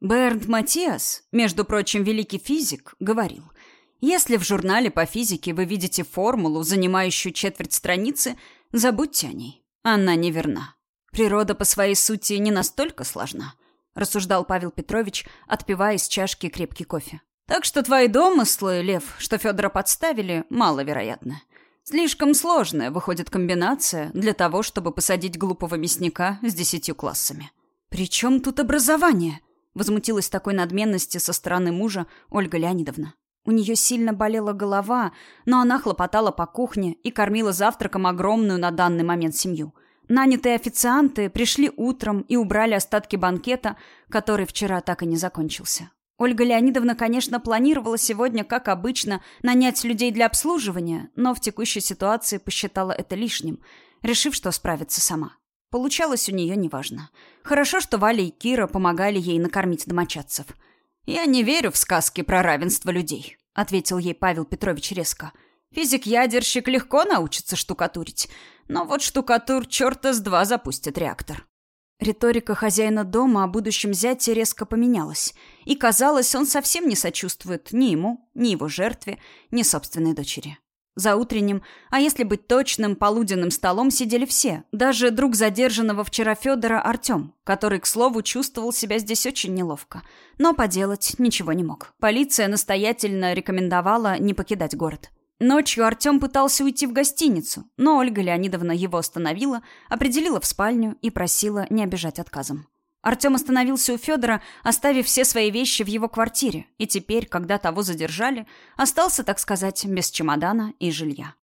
Бернт Матиас, между прочим, великий физик, говорил, если в журнале по физике вы видите формулу, занимающую четверть страницы, забудьте о ней. Она неверна. Природа по своей сути не настолько сложна, рассуждал Павел Петрович, отпивая из чашки крепкий кофе. Так что твои домыслы, Лев, что Федора подставили, маловероятны. Слишком сложная выходит комбинация для того, чтобы посадить глупого мясника с десятью классами. «При чем тут образование?» Возмутилась такой надменности со стороны мужа Ольга Леонидовна. У нее сильно болела голова, но она хлопотала по кухне и кормила завтраком огромную на данный момент семью. Нанятые официанты пришли утром и убрали остатки банкета, который вчера так и не закончился. Ольга Леонидовна, конечно, планировала сегодня, как обычно, нанять людей для обслуживания, но в текущей ситуации посчитала это лишним, решив, что справится сама. Получалось у нее неважно. Хорошо, что Валя и Кира помогали ей накормить домочадцев. «Я не верю в сказки про равенство людей», — ответил ей Павел Петрович резко. «Физик-ядерщик легко научится штукатурить, но вот штукатур черта с два запустит реактор». Риторика хозяина дома о будущем зяте резко поменялась, и, казалось, он совсем не сочувствует ни ему, ни его жертве, ни собственной дочери. За утренним, а если быть точным, полуденным столом сидели все, даже друг задержанного вчера Федора Артем, который, к слову, чувствовал себя здесь очень неловко. Но поделать ничего не мог. Полиция настоятельно рекомендовала не покидать город. Ночью Артем пытался уйти в гостиницу, но Ольга Леонидовна его остановила, определила в спальню и просила не обижать отказом. Артем остановился у Федора, оставив все свои вещи в его квартире, и теперь, когда того задержали, остался, так сказать, без чемодана и жилья.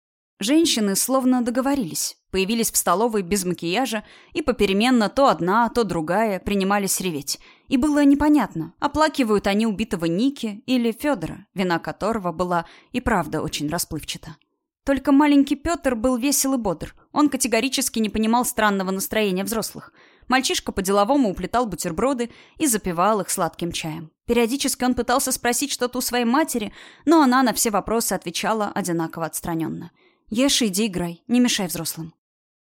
Женщины словно договорились, появились в столовой без макияжа, и попеременно то одна, то другая принимались реветь. И было непонятно, оплакивают они убитого Ники или Федора, вина которого была и правда очень расплывчата. Только маленький Петр был весел и бодр. Он категорически не понимал странного настроения взрослых – Мальчишка по-деловому уплетал бутерброды и запивал их сладким чаем. Периодически он пытался спросить что-то у своей матери, но она на все вопросы отвечала одинаково отстраненно. «Ешь, иди играй, не мешай взрослым».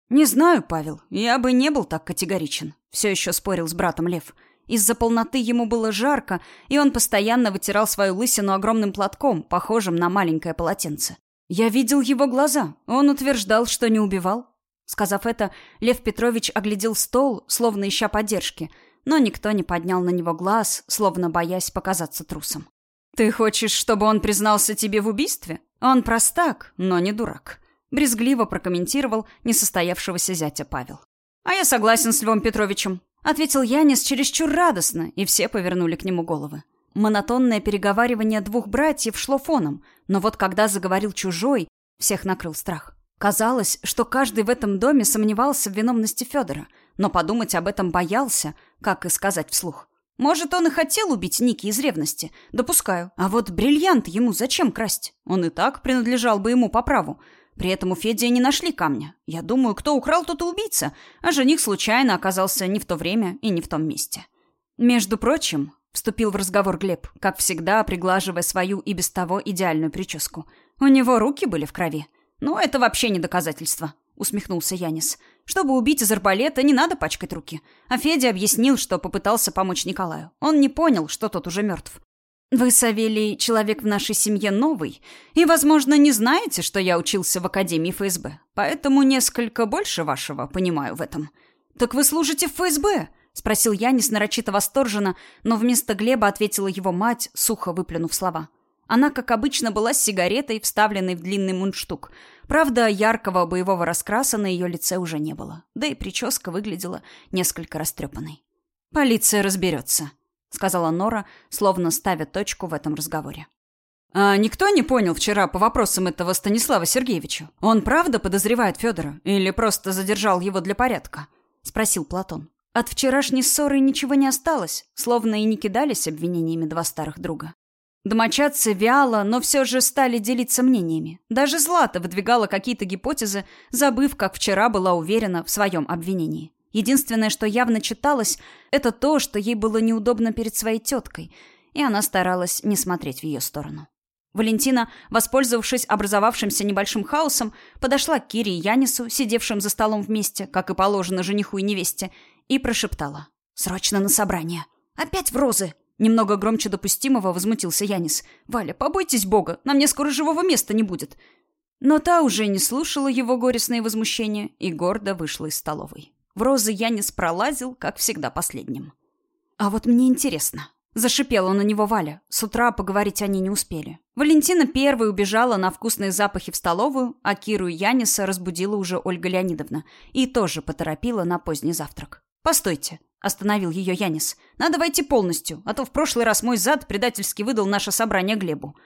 «Не знаю, Павел, я бы не был так категоричен», — все еще спорил с братом Лев. Из-за полноты ему было жарко, и он постоянно вытирал свою лысину огромным платком, похожим на маленькое полотенце. Я видел его глаза. Он утверждал, что не убивал. Сказав это, Лев Петрович оглядел стол, словно ища поддержки, но никто не поднял на него глаз, словно боясь показаться трусом. «Ты хочешь, чтобы он признался тебе в убийстве? Он простак, но не дурак», — брезгливо прокомментировал несостоявшегося зятя Павел. «А я согласен с Львом Петровичем», — ответил Янис чересчур радостно, и все повернули к нему головы. Монотонное переговаривание двух братьев шло фоном, но вот когда заговорил чужой, всех накрыл страх. Казалось, что каждый в этом доме сомневался в виновности Федора, но подумать об этом боялся, как и сказать вслух. Может, он и хотел убить Ники из ревности, допускаю. А вот бриллиант ему зачем красть? Он и так принадлежал бы ему по праву. При этом у Феди не нашли камня. Я думаю, кто украл, тот и убийца, а жених случайно оказался не в то время и не в том месте. Между прочим, вступил в разговор Глеб, как всегда приглаживая свою и без того идеальную прическу. У него руки были в крови. «Ну, это вообще не доказательство», — усмехнулся Янис. «Чтобы убить из арбалета, не надо пачкать руки». А Федя объяснил, что попытался помочь Николаю. Он не понял, что тот уже мертв. «Вы, Савелий, человек в нашей семье новый, и, возможно, не знаете, что я учился в Академии ФСБ, поэтому несколько больше вашего понимаю в этом». «Так вы служите в ФСБ?» — спросил Янис нарочито восторженно, но вместо Глеба ответила его мать, сухо выплюнув слова. Она, как обычно, была с сигаретой, вставленной в длинный мундштук. Правда, яркого боевого раскраса на ее лице уже не было. Да и прическа выглядела несколько растрепанной. «Полиция разберется», — сказала Нора, словно ставя точку в этом разговоре. «А никто не понял вчера по вопросам этого Станислава Сергеевича? Он правда подозревает Федора или просто задержал его для порядка?» — спросил Платон. От вчерашней ссоры ничего не осталось, словно и не кидались обвинениями два старых друга. Домочадцы вяло, но все же стали делиться мнениями. Даже Злата выдвигала какие-то гипотезы, забыв, как вчера была уверена в своем обвинении. Единственное, что явно читалось, это то, что ей было неудобно перед своей теткой, и она старалась не смотреть в ее сторону. Валентина, воспользовавшись образовавшимся небольшим хаосом, подошла к Кире и Янису, сидевшим за столом вместе, как и положено жениху и невесте, и прошептала. «Срочно на собрание!» «Опять в розы!» Немного громче допустимого возмутился Янис. «Валя, побойтесь Бога, нам мне скоро живого места не будет». Но та уже не слушала его горестные возмущения и гордо вышла из столовой. В розы Янис пролазил, как всегда, последним. «А вот мне интересно». Зашипела на него Валя. С утра поговорить они не успели. Валентина первой убежала на вкусные запахи в столовую, а Киру и Яниса разбудила уже Ольга Леонидовна и тоже поторопила на поздний завтрак. «Постойте», — остановил ее Янис. «Надо войти полностью, а то в прошлый раз мой зад предательски выдал наше собрание Глебу».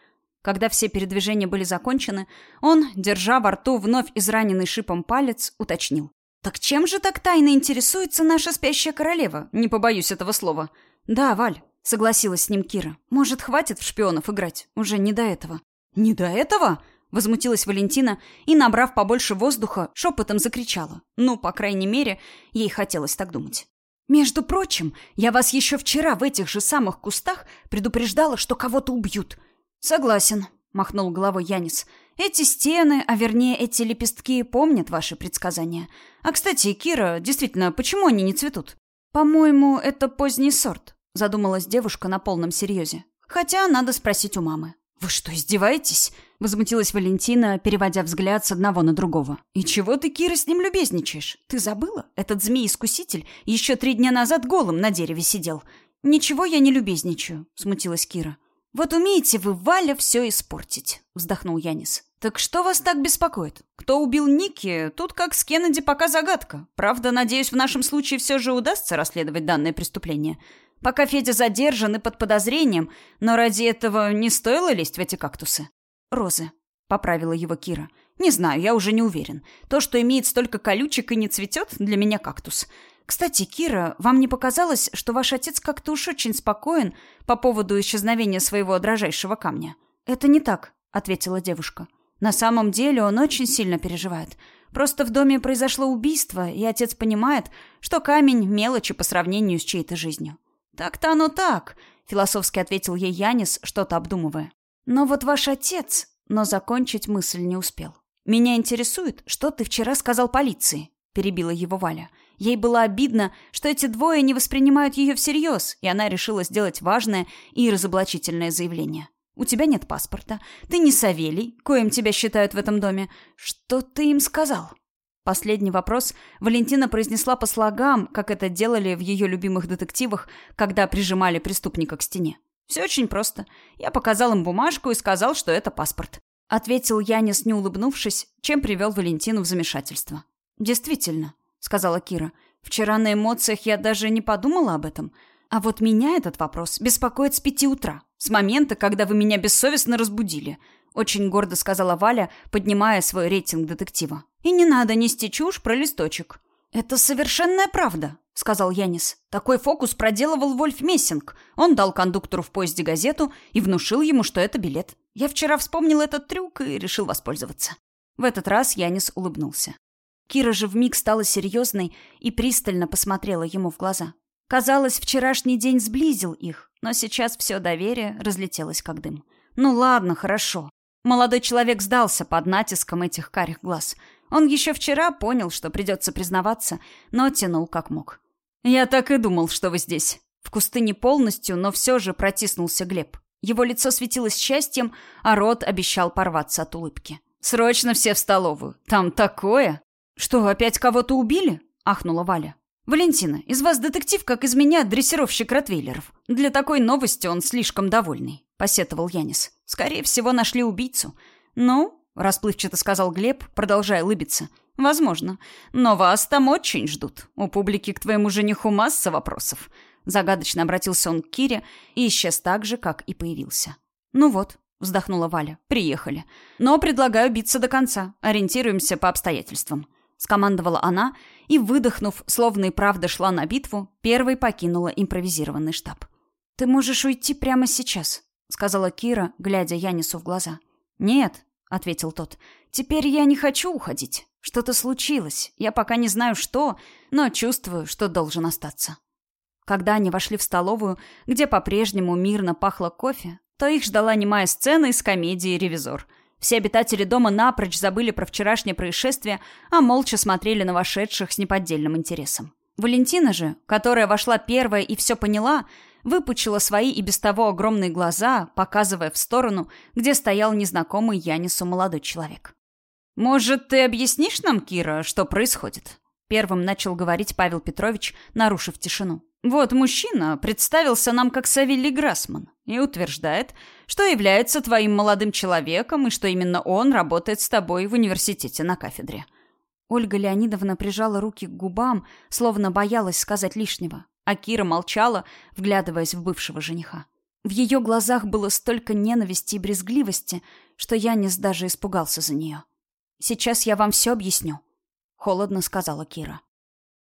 Когда все передвижения были закончены, он, держа во рту вновь израненный шипом палец, уточнил. «Так чем же так тайно интересуется наша спящая королева? Не побоюсь этого слова». «Да, Валь», — согласилась с ним Кира. «Может, хватит в шпионов играть? Уже не до этого». «Не до этого?» — возмутилась Валентина и, набрав побольше воздуха, шепотом закричала. Ну, по крайней мере, ей хотелось так думать. «Между прочим, я вас еще вчера в этих же самых кустах предупреждала, что кого-то убьют». «Согласен», — махнул головой Янис. «Эти стены, а вернее эти лепестки, помнят ваши предсказания. А, кстати, Кира, действительно, почему они не цветут?» «По-моему, это поздний сорт», — задумалась девушка на полном серьезе. «Хотя надо спросить у мамы». «Вы что, издеваетесь?» — возмутилась Валентина, переводя взгляд с одного на другого. «И чего ты, Кира, с ним любезничаешь? Ты забыла? Этот змей-искуситель еще три дня назад голым на дереве сидел». «Ничего я не любезничаю», — смутилась Кира. «Вот умеете вы, Валя, все испортить», — вздохнул Янис. «Так что вас так беспокоит? Кто убил Ники, тут как с Кеннеди пока загадка. Правда, надеюсь, в нашем случае все же удастся расследовать данное преступление. Пока Федя задержан и под подозрением, но ради этого не стоило лезть в эти кактусы. Розы, поправила его Кира. Не знаю, я уже не уверен. То, что имеет столько колючек и не цветет, для меня кактус. Кстати, Кира, вам не показалось, что ваш отец как-то уж очень спокоен по поводу исчезновения своего дрожайшего камня? Это не так, ответила девушка. На самом деле он очень сильно переживает. Просто в доме произошло убийство, и отец понимает, что камень мелочи по сравнению с чьей-то жизнью. «Так-то оно так», — философски ответил ей Янис, что-то обдумывая. «Но вот ваш отец...» Но закончить мысль не успел. «Меня интересует, что ты вчера сказал полиции», — перебила его Валя. Ей было обидно, что эти двое не воспринимают ее всерьез, и она решила сделать важное и разоблачительное заявление. «У тебя нет паспорта. Ты не Савелий, коим тебя считают в этом доме. Что ты им сказал?» Последний вопрос Валентина произнесла по слогам, как это делали в ее любимых детективах, когда прижимали преступника к стене. «Все очень просто. Я показал им бумажку и сказал, что это паспорт». Ответил Янис, не улыбнувшись, чем привел Валентину в замешательство. «Действительно», — сказала Кира, — «вчера на эмоциях я даже не подумала об этом. А вот меня этот вопрос беспокоит с пяти утра, с момента, когда вы меня бессовестно разбудили. Очень гордо сказала Валя, поднимая свой рейтинг детектива. И не надо нести чушь про листочек. Это совершенная правда, сказал Янис. Такой фокус проделывал Вольф Мессинг. Он дал кондуктору в поезде газету и внушил ему, что это билет. Я вчера вспомнил этот трюк и решил воспользоваться. В этот раз Янис улыбнулся. Кира же вмиг стала серьезной и пристально посмотрела ему в глаза. Казалось, вчерашний день сблизил их, но сейчас все доверие разлетелось как дым. Ну ладно, хорошо. Молодой человек сдался под натиском этих карих глаз. Он еще вчера понял, что придется признаваться, но тянул как мог. «Я так и думал, что вы здесь». В кусты не полностью, но все же протиснулся Глеб. Его лицо светилось счастьем, а рот обещал порваться от улыбки. «Срочно все в столовую. Там такое!» «Что, опять кого-то убили?» — ахнула Валя. «Валентина, из вас детектив, как из меня, дрессировщик ротвейлеров. Для такой новости он слишком довольный», — посетовал Янис. «Скорее всего, нашли убийцу». «Ну?» — расплывчато сказал Глеб, продолжая улыбиться. «Возможно. Но вас там очень ждут. У публики к твоему жениху масса вопросов». Загадочно обратился он к Кире и исчез так же, как и появился. «Ну вот», — вздохнула Валя, — «приехали. Но предлагаю биться до конца. Ориентируемся по обстоятельствам» скомандовала она и, выдохнув, словно и правда шла на битву, первой покинула импровизированный штаб. «Ты можешь уйти прямо сейчас», — сказала Кира, глядя Янису в глаза. «Нет», — ответил тот, — «теперь я не хочу уходить. Что-то случилось. Я пока не знаю, что, но чувствую, что должен остаться». Когда они вошли в столовую, где по-прежнему мирно пахло кофе, то их ждала немая сцена из комедии «Ревизор», — все обитатели дома напрочь забыли про вчерашнее происшествие, а молча смотрели на вошедших с неподдельным интересом. Валентина же, которая вошла первая и все поняла, выпучила свои и без того огромные глаза, показывая в сторону, где стоял незнакомый Янису молодой человек. «Может, ты объяснишь нам, Кира, что происходит?» Первым начал говорить Павел Петрович, нарушив тишину. «Вот мужчина представился нам как Савелий Грасман и утверждает, что является твоим молодым человеком и что именно он работает с тобой в университете на кафедре». Ольга Леонидовна прижала руки к губам, словно боялась сказать лишнего, а Кира молчала, вглядываясь в бывшего жениха. В ее глазах было столько ненависти и брезгливости, что Янис даже испугался за нее. «Сейчас я вам все объясню», — холодно сказала Кира.